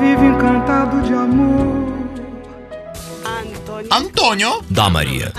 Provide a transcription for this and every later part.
vive encantado de amor. Антонио, Да, Мария.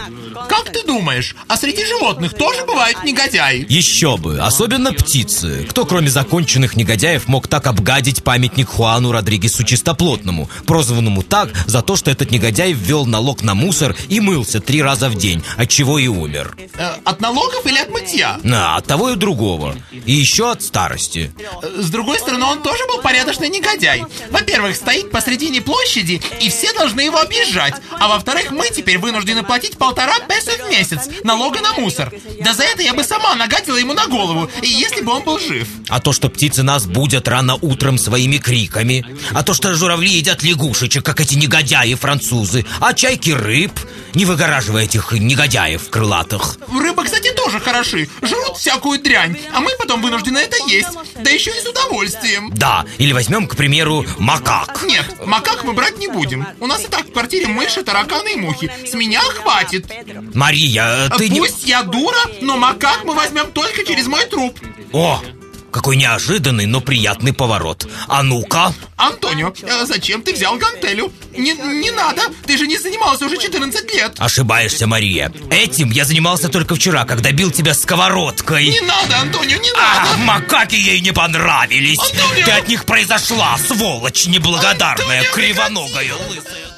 как ты думаешь, а среди животных тоже бывают негодяи? Еще бы, особенно птицы. Кто, кроме законченных негодяев, мог так обгадить памятник Хуану Родригесу Чистоплотному, прозванному так за то, что этот негодяй ввел налог на мусор и мылся три раза в день, от чего и умер. Э, от налогов или от мытья? На, от того и другого. И еще от старости. С другой стороны, он тоже был порядочный негодяй. Во-первых, стоит посредине площади, и все должны его объезжать. А во-вторых, мы теперь вынуждены платить полтора песо в месяц налога на мусор. Да за это я бы сама нагадила ему на голову, и если бы он был жив. А то, что птицы нас будят рано утром своими криками. А то, что журавли едят лягушечек, как эти негодяи-французы. А чайки рыб. Не выгораживая этих негодяев крылатых. Кстати, тоже хороши. Жрут всякую дрянь, а мы потом вынуждены это есть. Да еще и с удовольствием. Да, или возьмем, к примеру, макак. Нет, макак мы брать не будем. У нас и так в квартире мыши, тараканы и мухи. С меня хватит. Мария, ты не... Пусть я дура, но макак мы возьмем только через мой труп. О, какой неожиданный, но приятный поворот. А ну-ка. Антонио, э, зачем ты взял гантелю? Не, не надо, ты же не занимался уже 14 лет. Ошибаешься, Мария. Этим я занимался только вчера, когда бил тебя сковородкой. Не надо, Антонио, не А, надо. макаки ей не понравились. Антонио! Ты от них произошла, сволочь неблагодарная, Антонио, кривоногая, лысая.